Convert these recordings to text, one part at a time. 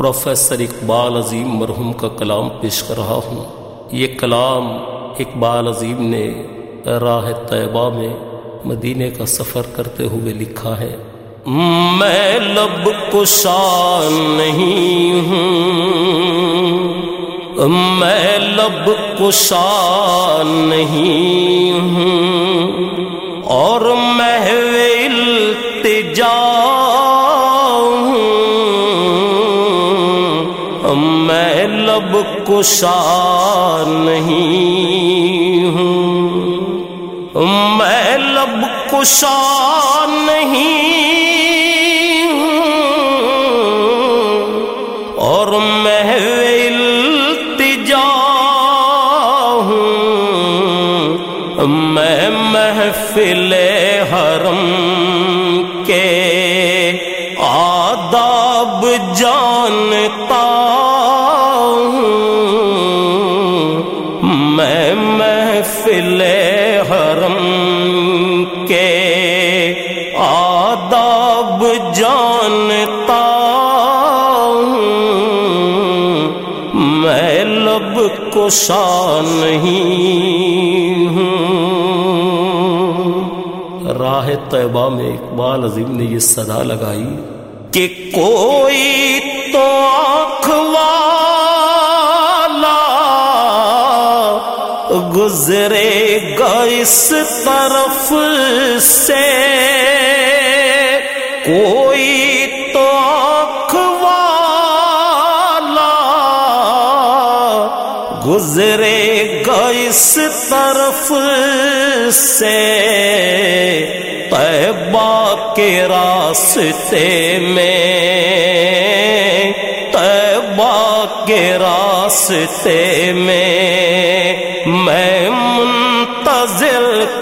Professor Iqbal عظیم مرحوم کا کلام پیش کر رہا ہوں۔ یہ کلام اقبال عظیم نے راہ طیبہ میں مدینے کا سفر کرتے ہوئے لکھا ہے۔ میں لب کشان نہیں ہوں۔ میں لب کشان نہیں ہوں۔ اور محو التجا میں لب کشا نہیں ہوں۔ میں لب کشا نہیں ہوں۔ اور محو التجا ہوں۔ میں محفل حرم کے آداب جانتا میں محفل حرم کے آداب جانتا میں لب کشا نہیں ہوں۔ راہ طیبہ میں اقبال عظیم نے یہ صدا لگائی کہ کوئی تو آنکھ گزرے گا اس طرف سے۔ کوئی تو والا گزرے گا اس طرف سے۔ طیبہ کے راستے میں، طیبہ کے راستے میں۔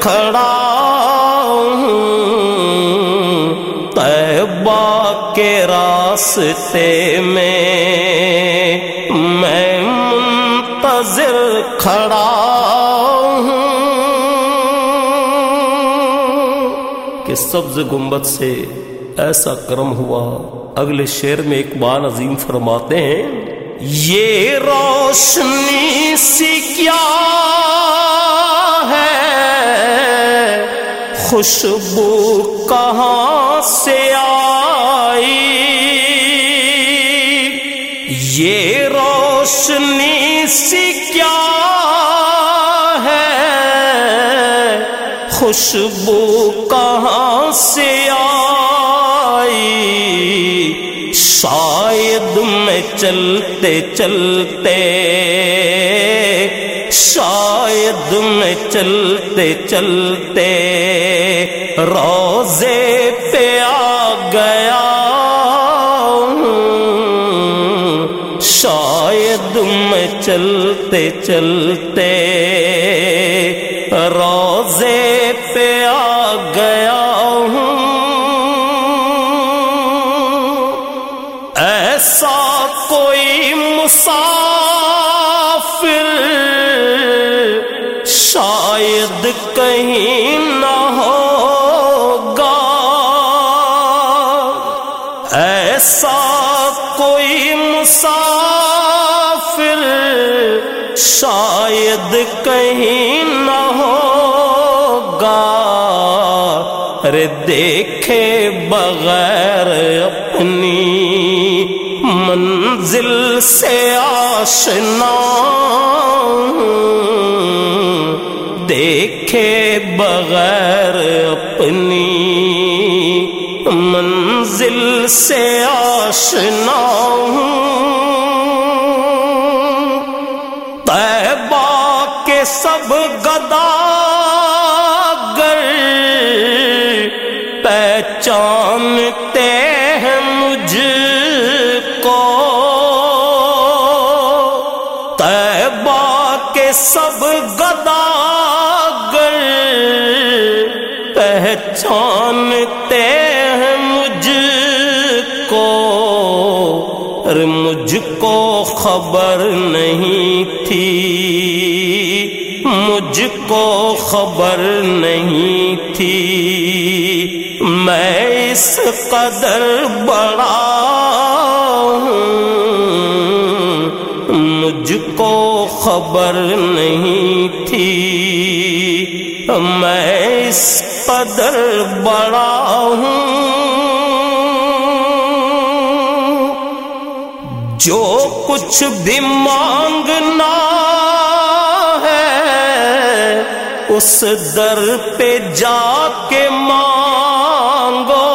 کھڑا ہوں۔ طیبہ کے راستے میں میں منتظر کھڑا ہوں۔ کہ سبز گنبد سے ایسا کرم ہوا۔ اگلے شعر میں اقبال عظیم فرماتے ہیں، یہ روشنی سی کیا ہے؟ خوشبو کہاں سے آئی؟ یہ روشنی سی کیا ہے؟ خوشبو کہاں سے آئی؟ شاید میں چلتے چلتے شاید میں چلتے چلتے روزے پہ آ گیا شاید میں چلتے چلتے روزے پہ آ گیا ہوں۔ ایسا کوئی مسافر شاید کہیں نہ ہوگا۔ ایسا کوئی مسافر شاید کہیں نہ ہوگا۔ ارے دیکھے بغیر اپنی منزل سے آشنا۔ دیکھے بغیر اپنی منزل سے آشنا طیبہ کے سب گدا گر پہچانتے خبر نہیں تھی۔ مجھ کو خبر نہیں تھی۔ میں اس قدر بڑا ہوں۔ مجھ کو خبر نہیں تھی۔ میں اس قدر بڑا ہوں۔ جو کچھ بھی مانگنا ہے، اس در پہ جا کے مانگو۔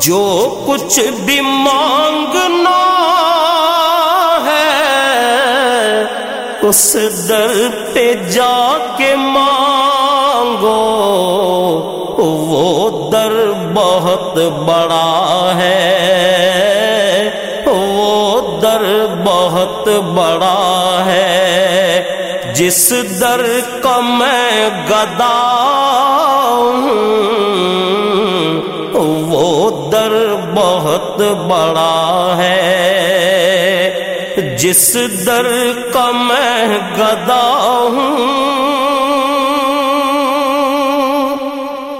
جو کچھ بھی مانگنا ہے، اس در پہ جا کے مانگو۔ وہ در بہت بڑا ہے۔ بہت بڑا ہے۔ جس در کا میں گدا وہ در بہت بڑا ہے۔ جس در کا میں گدا ہوں،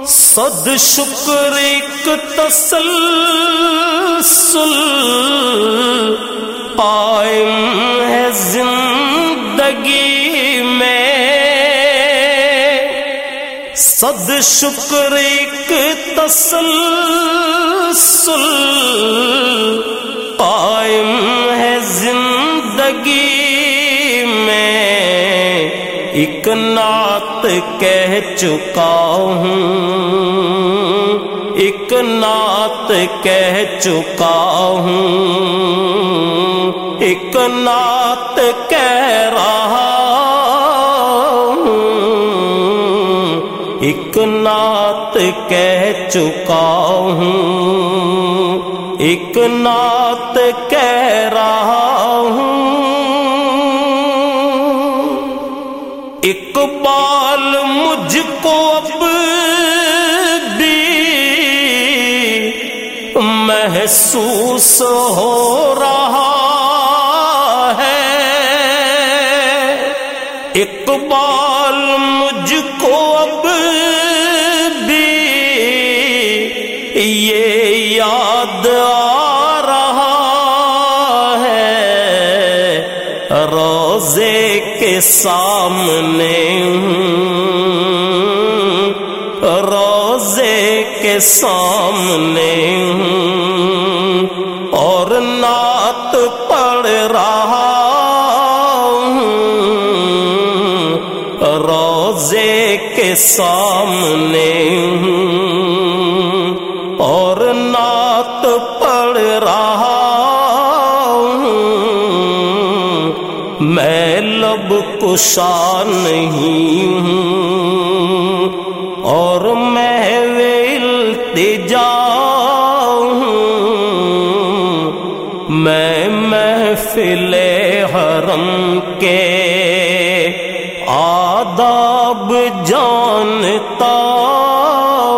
صد شکر، ایک تسلسل شکر، ایک تسلسل قائم ہے زندگی میں۔ ایک نعت کہہ چکا ہوں، ایک نعت کہہ چکا ہوں۔ ایک نعت کہہ رہا ایک نعت کہہ چکا ہوں، ایک نعت کہہ رہا ہوں۔ اقبال مجھ کو اب بھی محسوس ہو رہا ہے۔ اقبال سامنے روزے کے سامنے اور نعت پڑھ رہا روزے کے سامنے کشا نہیں ہوں اور میں التجا ہوں۔ میں محفل حرم کے آداب جانتا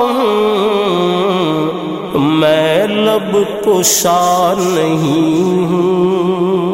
ہوں۔ میں لب کشا نہیں ہوں۔